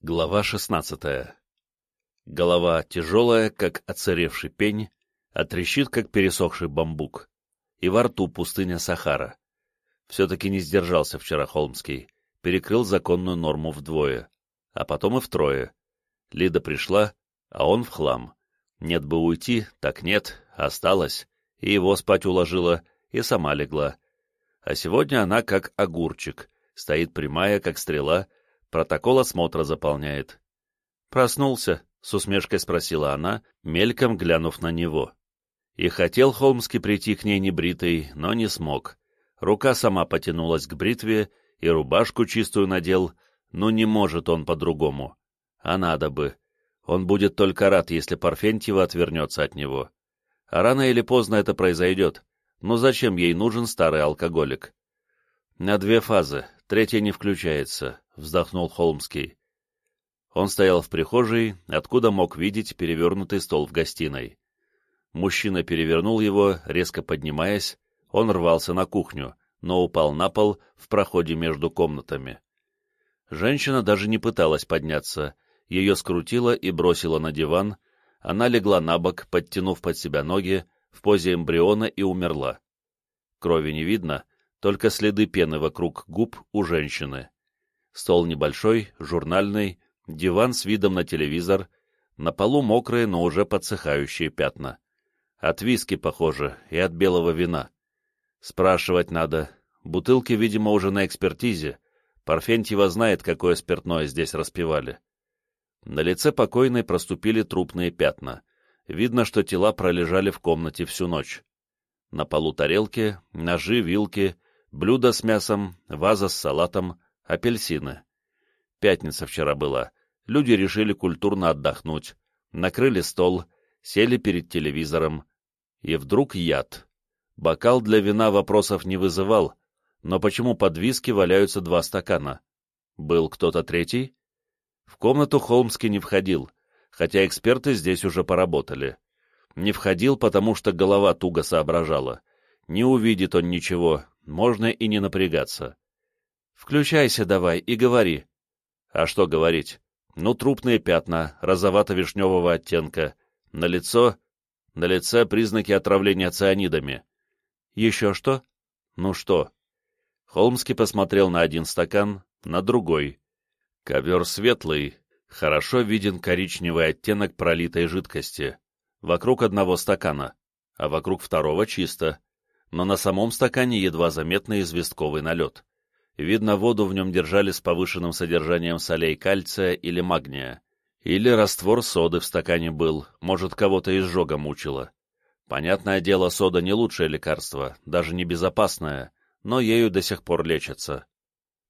Глава шестнадцатая. Голова тяжелая, как оцаревший пень, а трещит, как пересохший бамбук. И во рту пустыня Сахара. Все-таки не сдержался вчера Холмский, перекрыл законную норму вдвое, а потом и втрое. Лида пришла, а он в хлам. Нет бы уйти, так нет, осталось, и его спать уложила, и сама легла. А сегодня она как огурчик, стоит прямая, как стрела, Протокол осмотра заполняет. «Проснулся?» — с усмешкой спросила она, мельком глянув на него. И хотел Холмский прийти к ней небритый, но не смог. Рука сама потянулась к бритве, и рубашку чистую надел, но не может он по-другому. А надо бы. Он будет только рад, если Парфентьева отвернется от него. А рано или поздно это произойдет. Но зачем ей нужен старый алкоголик? На две фазы, третья не включается вздохнул Холмский. Он стоял в прихожей, откуда мог видеть перевернутый стол в гостиной. Мужчина перевернул его, резко поднимаясь, он рвался на кухню, но упал на пол в проходе между комнатами. Женщина даже не пыталась подняться, ее скрутило и бросило на диван, она легла на бок, подтянув под себя ноги, в позе эмбриона и умерла. Крови не видно, только следы пены вокруг губ у женщины. Стол небольшой, журнальный, диван с видом на телевизор, на полу мокрые, но уже подсыхающие пятна. От виски, похоже, и от белого вина. Спрашивать надо. Бутылки, видимо, уже на экспертизе. Парфентьева знает, какое спиртное здесь распивали. На лице покойной проступили трупные пятна. Видно, что тела пролежали в комнате всю ночь. На полу тарелки, ножи, вилки, блюдо с мясом, ваза с салатом, апельсины. Пятница вчера была. Люди решили культурно отдохнуть. Накрыли стол, сели перед телевизором. И вдруг яд. Бокал для вина вопросов не вызывал, но почему под виски валяются два стакана? Был кто-то третий? В комнату Холмский не входил, хотя эксперты здесь уже поработали. Не входил, потому что голова туго соображала. Не увидит он ничего, можно и не напрягаться. Включайся давай и говори. А что говорить? Ну, трупные пятна, розовато-вишневого оттенка. На лицо... На лице признаки отравления цианидами. Еще что? Ну что? Холмский посмотрел на один стакан, на другой. Ковер светлый, хорошо виден коричневый оттенок пролитой жидкости. Вокруг одного стакана, а вокруг второго чисто. Но на самом стакане едва заметный известковый налет. Видно, воду в нем держали с повышенным содержанием солей кальция или магния. Или раствор соды в стакане был, может, кого-то изжога мучило. Понятное дело, сода не лучшее лекарство, даже не безопасное, но ею до сих пор лечатся.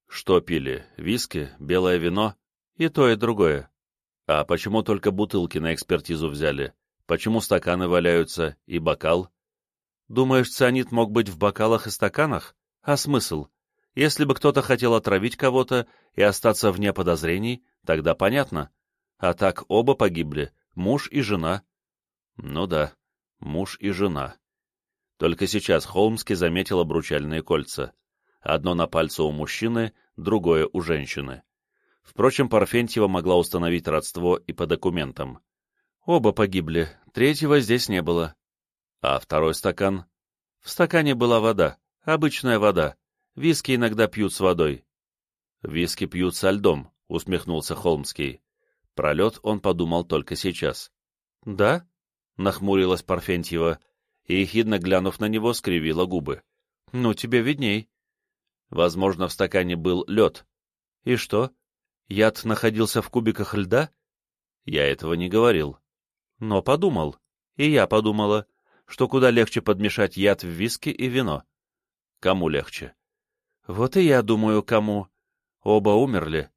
Что пили? Виски? Белое вино? И то, и другое. А почему только бутылки на экспертизу взяли? Почему стаканы валяются? И бокал? Думаешь, цианид мог быть в бокалах и стаканах? А смысл? Если бы кто-то хотел отравить кого-то и остаться вне подозрений, тогда понятно. А так оба погибли, муж и жена. Ну да, муж и жена. Только сейчас Холмский заметил обручальные кольца. Одно на пальце у мужчины, другое у женщины. Впрочем, Парфентьева могла установить родство и по документам. Оба погибли, третьего здесь не было. А второй стакан? В стакане была вода, обычная вода, Виски иногда пьют с водой. Виски пьют со льдом, усмехнулся Холмский. Про лед он подумал только сейчас. Да? Нахмурилась Парфентьева и, ехидно глянув на него, скривила губы. Ну, тебе видней. Возможно, в стакане был лед. И что? Яд находился в кубиках льда? Я этого не говорил. Но подумал. И я подумала, что куда легче подмешать яд в виски и вино. Кому легче? Вот и я думаю, кому. Оба умерли.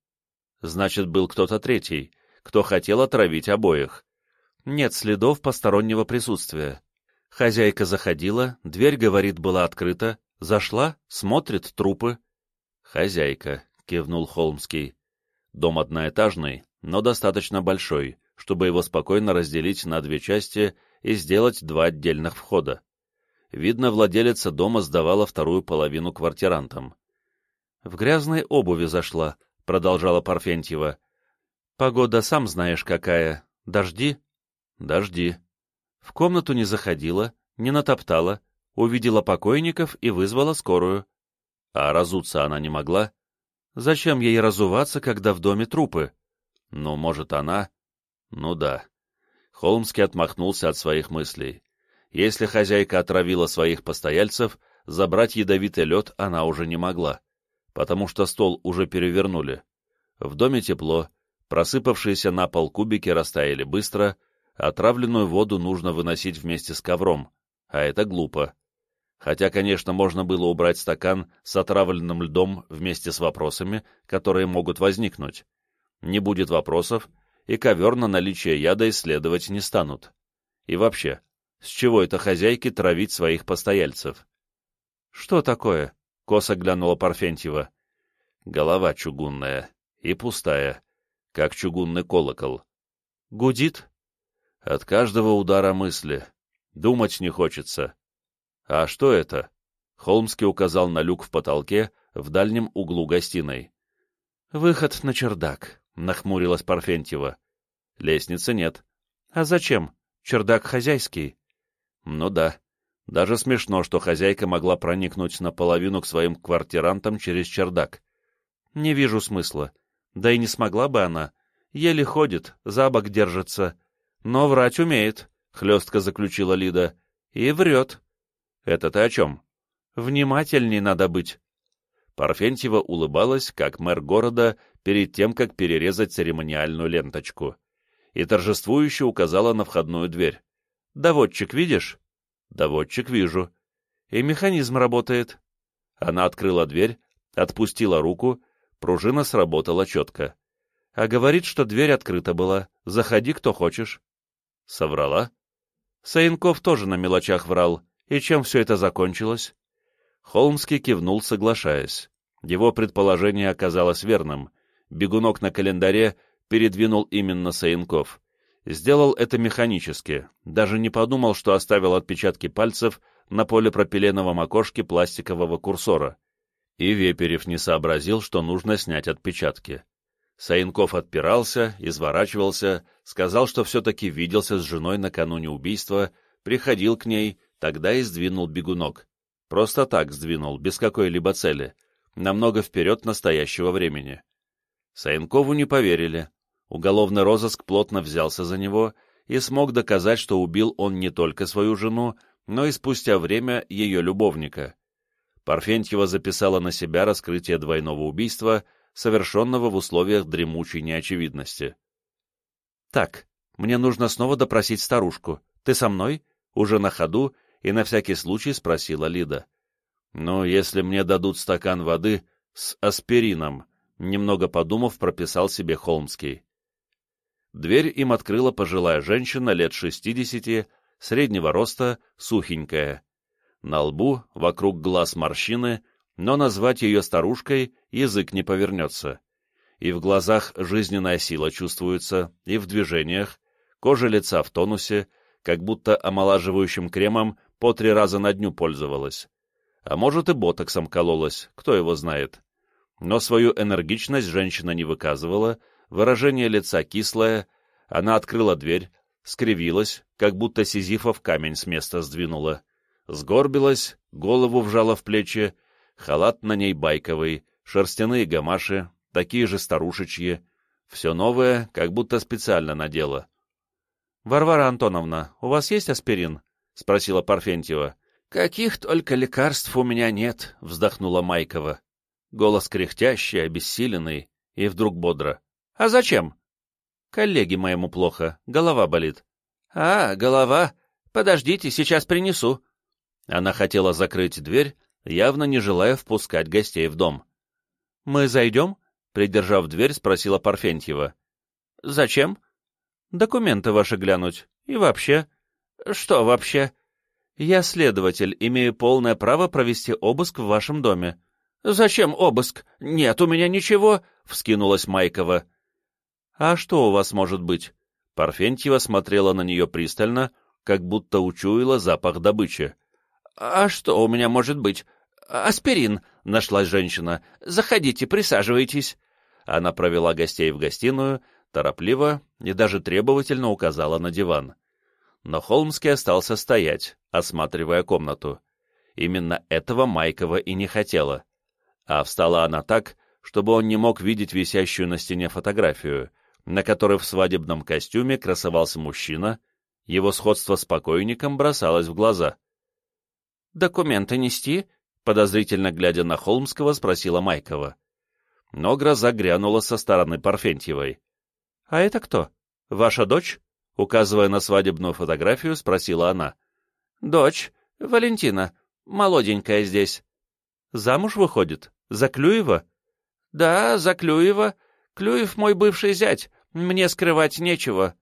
Значит, был кто-то третий, кто хотел отравить обоих. Нет следов постороннего присутствия. Хозяйка заходила, дверь, говорит, была открыта, зашла, смотрит трупы. «Хозяйка», — кивнул Холмский. «Дом одноэтажный, но достаточно большой, чтобы его спокойно разделить на две части и сделать два отдельных входа. Видно, владелица дома сдавала вторую половину квартирантам. В грязной обуви зашла, — продолжала Парфентьева. Погода сам знаешь какая. Дожди? Дожди. В комнату не заходила, не натоптала, увидела покойников и вызвала скорую. А разуться она не могла. Зачем ей разуваться, когда в доме трупы? Ну, может, она? Ну да. Холмский отмахнулся от своих мыслей. Если хозяйка отравила своих постояльцев, забрать ядовитый лед она уже не могла, потому что стол уже перевернули. В доме тепло, просыпавшиеся на пол кубики растаяли быстро, отравленную воду нужно выносить вместе с ковром, а это глупо. Хотя, конечно, можно было убрать стакан с отравленным льдом вместе с вопросами, которые могут возникнуть. Не будет вопросов, и ковер на наличие яда исследовать не станут. И вообще, с чего это хозяйки травить своих постояльцев? — Что такое? — косо глянула Парфентьева. — Голова чугунная и пустая, как чугунный колокол. — Гудит? — От каждого удара мысли. Думать не хочется. «А что это?» Холмский указал на люк в потолке в дальнем углу гостиной. «Выход на чердак», — нахмурилась Парфентьева. «Лестницы нет». «А зачем? Чердак хозяйский». «Ну да. Даже смешно, что хозяйка могла проникнуть наполовину к своим квартирантам через чердак. Не вижу смысла. Да и не смогла бы она. Еле ходит, за бок держится. Но врать умеет», — хлестко заключила Лида. «И врет. «Это ты о чем?» «Внимательней надо быть». Парфентьева улыбалась, как мэр города, перед тем, как перерезать церемониальную ленточку, и торжествующе указала на входную дверь. «Доводчик видишь?» «Доводчик вижу». «И механизм работает». Она открыла дверь, отпустила руку, пружина сработала четко. А говорит, что дверь открыта была. Заходи, кто хочешь. Соврала? Саинков тоже на мелочах врал. И чем все это закончилось? Холмский кивнул, соглашаясь. Его предположение оказалось верным. Бегунок на календаре передвинул именно Саенков. Сделал это механически, даже не подумал, что оставил отпечатки пальцев на полипропиленовом окошке пластикового курсора. И Веперев не сообразил, что нужно снять отпечатки. Саенков отпирался, изворачивался, сказал, что все-таки виделся с женой накануне убийства, приходил к ней, Тогда и сдвинул бегунок. Просто так сдвинул, без какой-либо цели, намного вперед настоящего времени. Саенкову не поверили. Уголовный розыск плотно взялся за него и смог доказать, что убил он не только свою жену, но и спустя время ее любовника. Парфентьева записала на себя раскрытие двойного убийства, совершенного в условиях дремучей неочевидности. «Так, мне нужно снова допросить старушку. Ты со мной?» Уже на ходу и на всякий случай спросила Лида. «Ну, если мне дадут стакан воды с аспирином», немного подумав, прописал себе Холмский. Дверь им открыла пожилая женщина лет шестидесяти, среднего роста, сухенькая. На лбу, вокруг глаз морщины, но назвать ее старушкой язык не повернется. И в глазах жизненная сила чувствуется, и в движениях, кожа лица в тонусе, как будто омолаживающим кремом по три раза на дню пользовалась. А может и ботоксом кололась, кто его знает. Но свою энергичность женщина не выказывала, выражение лица кислое, она открыла дверь, скривилась, как будто Сизифов камень с места сдвинула. Сгорбилась, голову вжала в плечи, халат на ней байковый, шерстяные гамаши, такие же старушечьи, все новое, как будто специально надела. — Варвара Антоновна, у вас есть аспирин? — спросила Парфентьева. «Каких только лекарств у меня нет», — вздохнула Майкова. Голос кряхтящий, обессиленный, и вдруг бодро. «А зачем?» «Коллеге моему плохо, голова болит». «А, голова? Подождите, сейчас принесу». Она хотела закрыть дверь, явно не желая впускать гостей в дом. «Мы зайдем?» — придержав дверь, спросила Парфентьева. «Зачем?» «Документы ваши глянуть. И вообще...» «Что вообще?» «Я следователь, имею полное право провести обыск в вашем доме». «Зачем обыск? Нет у меня ничего», — вскинулась Майкова. «А что у вас может быть?» Парфентьева смотрела на нее пристально, как будто учуяла запах добычи. «А что у меня может быть? Аспирин», — нашлась женщина. «Заходите, присаживайтесь». Она провела гостей в гостиную, торопливо и даже требовательно указала на диван. Но Холмский остался стоять, осматривая комнату. Именно этого Майкова и не хотела. А встала она так, чтобы он не мог видеть висящую на стене фотографию, на которой в свадебном костюме красовался мужчина, его сходство с покойником бросалось в глаза. «Документы нести?» — подозрительно глядя на Холмского, спросила Майкова. Но гроза грянула со стороны Парфентьевой. «А это кто? Ваша дочь?» — указывая на свадебную фотографию, спросила она. «Дочь. Валентина. Молоденькая здесь». «Замуж выходит? За Клюева?» «Да, за Клюева. Клюев мой бывший зять. Мне скрывать нечего».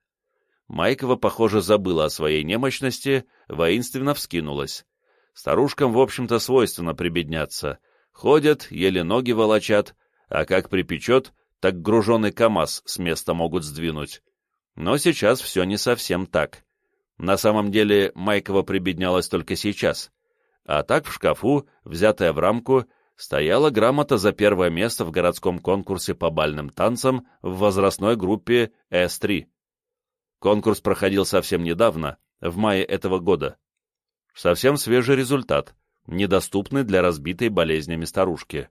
Майкова, похоже, забыла о своей немощности, воинственно вскинулась. Старушкам, в общем-то, свойственно прибедняться. Ходят, еле ноги волочат, а как припечет, так груженный КамАЗ с места могут сдвинуть. Но сейчас все не совсем так. На самом деле Майкова прибеднялась только сейчас. А так в шкафу, взятая в рамку, стояла грамота за первое место в городском конкурсе по бальным танцам в возрастной группе С3. Конкурс проходил совсем недавно, в мае этого года. Совсем свежий результат, недоступный для разбитой болезнями старушки.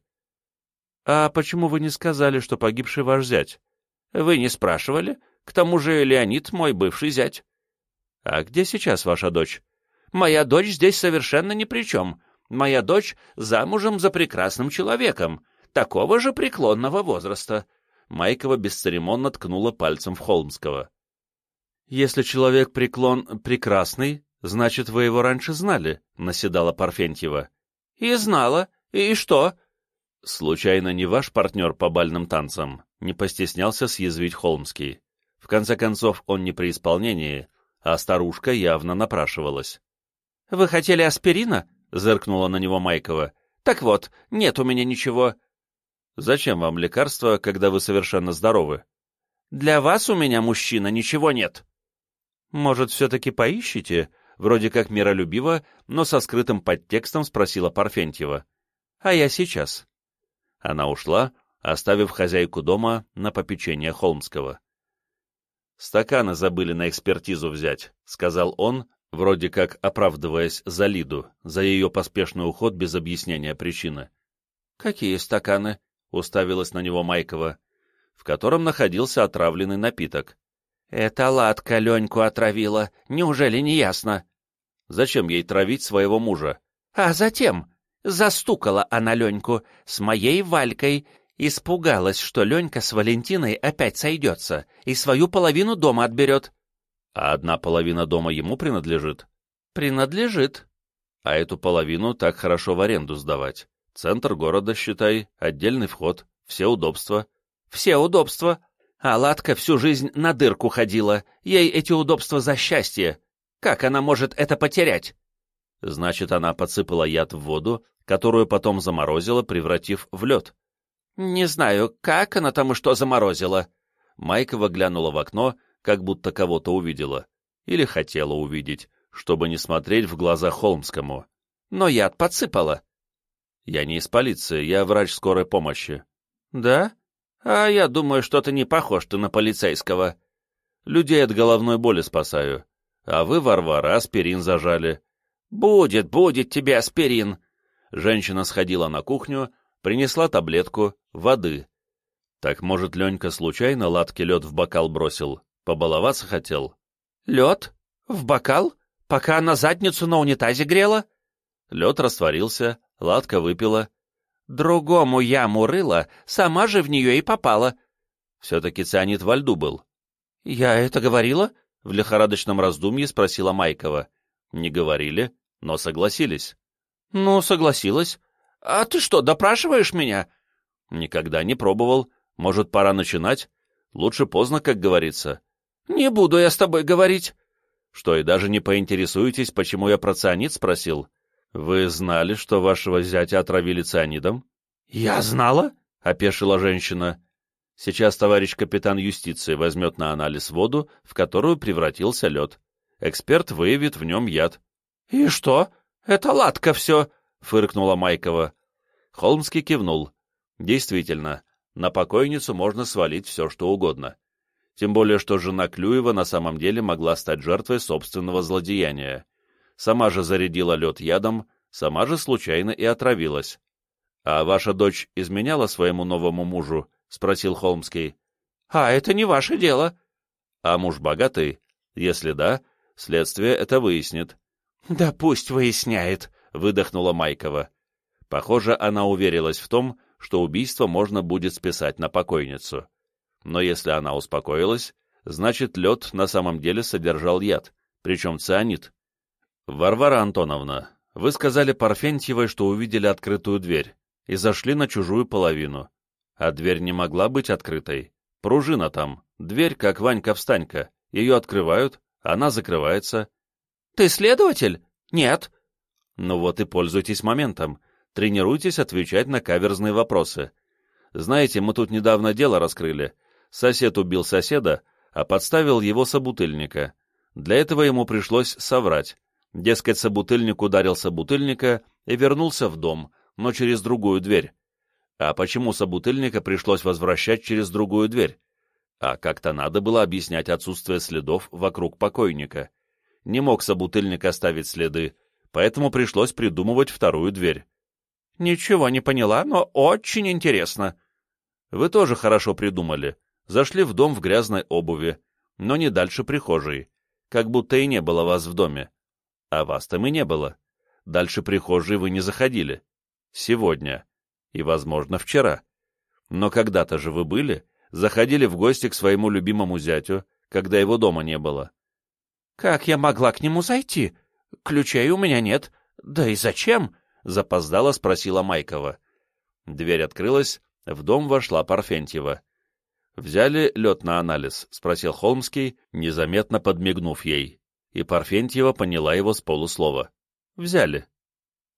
«А почему вы не сказали, что погибший ваш зять?» «Вы не спрашивали? К тому же Леонид мой бывший зять». «А где сейчас ваша дочь?» «Моя дочь здесь совершенно ни при чем. Моя дочь замужем за прекрасным человеком, такого же преклонного возраста». Майкова бесцеремонно ткнула пальцем в Холмского. «Если человек преклон прекрасный, значит, вы его раньше знали», — наседала Парфентьева. «И знала. И что?» «Случайно не ваш партнер по бальным танцам?» — не постеснялся съязвить Холмский. В конце концов, он не при исполнении, а старушка явно напрашивалась. «Вы хотели аспирина?» — зыркнула на него Майкова. «Так вот, нет у меня ничего». «Зачем вам лекарства, когда вы совершенно здоровы?» «Для вас у меня, мужчина, ничего нет». «Может, все-таки поищите?» — вроде как миролюбиво, но со скрытым подтекстом спросила Парфентьева. «А я сейчас». Она ушла, оставив хозяйку дома на попечение Холмского. «Стаканы забыли на экспертизу взять», — сказал он, вроде как оправдываясь за Лиду, за ее поспешный уход без объяснения причины. «Какие стаканы?» — уставилась на него Майкова, в котором находился отравленный напиток. «Это Ладка Леньку отравила, неужели не ясно?» «Зачем ей травить своего мужа?» «А затем, застукала она Леньку с моей Валькой, испугалась, что Ленька с Валентиной опять сойдется и свою половину дома отберет». «А одна половина дома ему принадлежит?» «Принадлежит». «А эту половину так хорошо в аренду сдавать. Центр города, считай, отдельный вход, все удобства». «Все удобства», а Ладка всю жизнь на дырку ходила, ей эти удобства за счастье. Как она может это потерять? Значит, она подсыпала яд в воду, которую потом заморозила, превратив в лед. Не знаю, как она там и что заморозила. Майкова глянула в окно, как будто кого-то увидела. Или хотела увидеть, чтобы не смотреть в глаза Холмскому. Но яд подсыпала. Я не из полиции, я врач скорой помощи. Да? А я думаю, что ты не похож ты на полицейского. Людей от головной боли спасаю. А вы, Варвара, аспирин зажали. Будет, будет тебе аспирин. Женщина сходила на кухню, принесла таблетку, воды. Так, может, Ленька случайно ладки лед в бокал бросил? Побаловаться хотел? Лед? В бокал? Пока она задницу на унитазе грела? Лед растворился, ладка выпила, Другому яму рыла, сама же в нее и попала. Все-таки цианид во льду был. — Я это говорила? — в лихорадочном раздумье спросила Майкова. — Не говорили, но согласились. — Ну, согласилась. А ты что, допрашиваешь меня? — Никогда не пробовал. Может, пора начинать? Лучше поздно, как говорится. — Не буду я с тобой говорить. — Что, и даже не поинтересуетесь, почему я про цианид спросил? «Вы знали, что вашего зятя отравили цианидом?» «Я знала?» — опешила женщина. «Сейчас товарищ капитан юстиции возьмет на анализ воду, в которую превратился лед. Эксперт выявит в нем яд». «И что? Это ладка все!» — фыркнула Майкова. Холмский кивнул. «Действительно, на покойницу можно свалить все, что угодно. Тем более что жена Клюева на самом деле могла стать жертвой собственного злодеяния. Сама же зарядила лед ядом, сама же случайно и отравилась. «А ваша дочь изменяла своему новому мужу?» — спросил Холмский. «А это не ваше дело». «А муж богатый? Если да, следствие это выяснит». «Да пусть выясняет», — выдохнула Майкова. Похоже, она уверилась в том, что убийство можно будет списать на покойницу. Но если она успокоилась, значит, лед на самом деле содержал яд, причем цианид. «Варвара Антоновна, вы сказали Парфентьевой, что увидели открытую дверь и зашли на чужую половину. А дверь не могла быть открытой. Пружина там, дверь, как Ванька-встанька. Ее открывают, она закрывается. «Ты следователь? Нет». Ну вот и пользуйтесь моментом. Тренируйтесь отвечать на каверзные вопросы. Знаете, мы тут недавно дело раскрыли. Сосед убил соседа, а подставил его собутыльника. Для этого ему пришлось соврать. Дескать, собутыльник ударил собутыльника и вернулся в дом, но через другую дверь. А почему собутыльника пришлось возвращать через другую дверь? А как-то надо было объяснять отсутствие следов вокруг покойника. Не мог собутыльник оставить следы, поэтому пришлось придумывать вторую дверь. Ничего не поняла, но очень интересно. Вы тоже хорошо придумали. Зашли в дом в грязной обуви, но не дальше прихожей, как будто и не было вас в доме. А вас там и не было. Дальше прихожей вы не заходили. Сегодня. И, возможно, вчера. Но когда-то же вы были, заходили в гости к своему любимому зятю, когда его дома не было. «Как я могла к нему зайти? Ключей у меня нет. Да и зачем?» — запоздала спросила Майкова. Дверь открылась, в дом вошла Парфентьева. «Взяли лед на анализ?» — спросил Холмский, незаметно подмигнув ей. И Парфентьева поняла его с полуслова. «Взяли».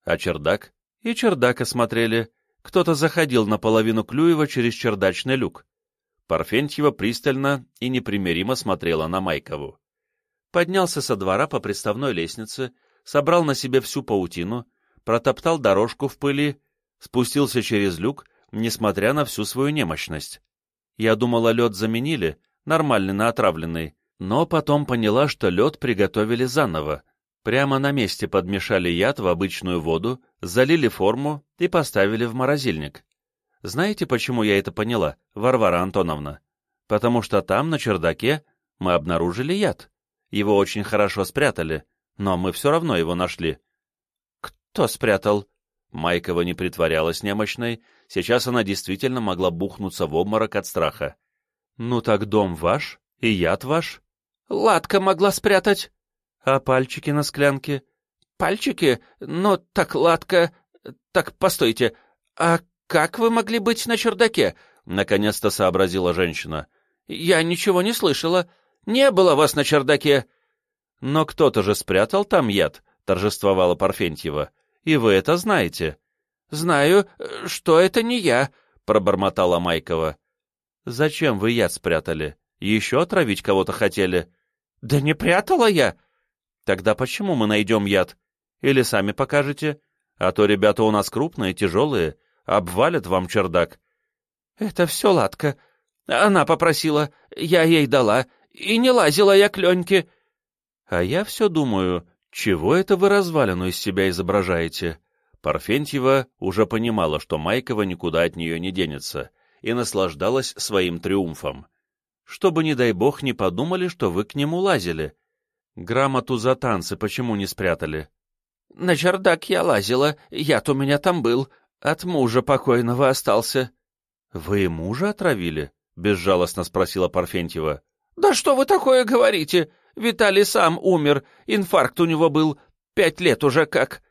«А чердак?» «И чердак осмотрели. Кто-то заходил наполовину Клюева через чердачный люк». Парфентьева пристально и непримиримо смотрела на Майкову. Поднялся со двора по приставной лестнице, собрал на себе всю паутину, протоптал дорожку в пыли, спустился через люк, несмотря на всю свою немощность. Я думала, лед заменили, нормальный на отравленный, но потом поняла, что лед приготовили заново. Прямо на месте подмешали яд в обычную воду, залили форму и поставили в морозильник. Знаете, почему я это поняла, Варвара Антоновна? Потому что там, на чердаке, мы обнаружили яд. Его очень хорошо спрятали, но мы все равно его нашли. Кто спрятал? Майкова не притворялась немощной, сейчас она действительно могла бухнуться в обморок от страха. «Ну так дом ваш и яд ваш?» «Ладка могла спрятать». «А пальчики на склянке?» «Пальчики? Ну, так ладка... Так, постойте, а как вы могли быть на чердаке?» Наконец-то сообразила женщина. «Я ничего не слышала. Не было вас на чердаке». «Но кто-то же спрятал там яд», — торжествовала Парфентьева и вы это знаете». «Знаю, что это не я», — пробормотала Майкова. «Зачем вы яд спрятали? Еще отравить кого-то хотели?» «Да не прятала я». «Тогда почему мы найдем яд? Или сами покажете? А то ребята у нас крупные, тяжелые, обвалят вам чердак». «Это все Ладка. Она попросила, я ей дала, и не лазила я к Леньке». «А я все думаю, «Чего это вы развалину из себя изображаете?» Парфентьева уже понимала, что Майкова никуда от нее не денется, и наслаждалась своим триумфом. «Чтобы, не дай бог, не подумали, что вы к нему лазили. Грамоту за танцы почему не спрятали?» «На чердак я лазила, яд у меня там был, от мужа покойного остался». «Вы мужа отравили?» — безжалостно спросила Парфентьева. «Да что вы такое говорите? Виталий сам умер, инфаркт у него был, пять лет уже как. —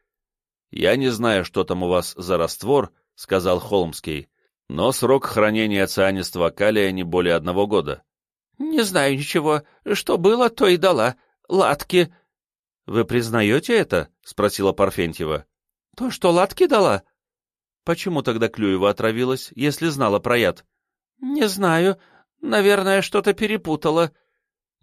Я не знаю, что там у вас за раствор, — сказал Холмский, — но срок хранения цианистого калия не более одного года. — Не знаю ничего. Что было, то и дала. Латки. — Вы признаете это? — спросила Парфентьева. — То, что латки дала. — Почему тогда Клюева отравилась, если знала про яд? — Не знаю. Наверное, что-то перепутала. —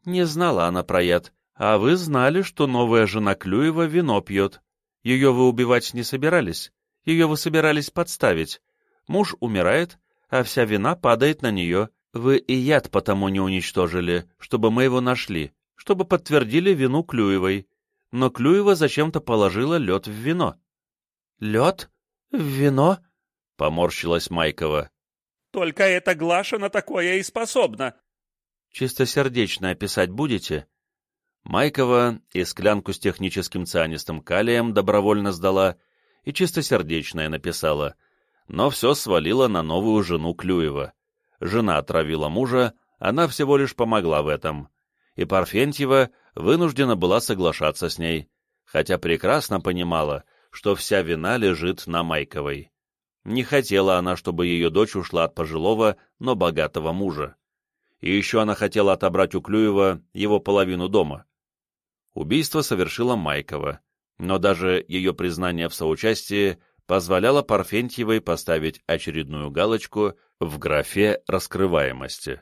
не знала она про яд, а вы знали, что новая жена Клюева вино пьет. Ее вы убивать не собирались, ее вы собирались подставить. Муж умирает, а вся вина падает на нее. Вы и яд потому не уничтожили, чтобы мы его нашли, чтобы подтвердили вину Клюевой. Но Клюева зачем-то положила лед в вино. Лед? В вино? Поморщилась Майкова. Только эта Глаша на такое и способна. Чистосердечно описать будете? Майкова и склянку с техническим цианистым калием добровольно сдала, и чистосердечное написала, но все свалила на новую жену Клюева. Жена отравила мужа, она всего лишь помогла в этом. И Парфентьева вынуждена была соглашаться с ней, хотя прекрасно понимала, что вся вина лежит на Майковой. Не хотела она, чтобы ее дочь ушла от пожилого, но богатого мужа. И еще она хотела отобрать у Клюева его половину дома. Убийство совершила Майкова, но даже ее признание в соучастии позволяло Парфентьевой поставить очередную галочку в графе раскрываемости.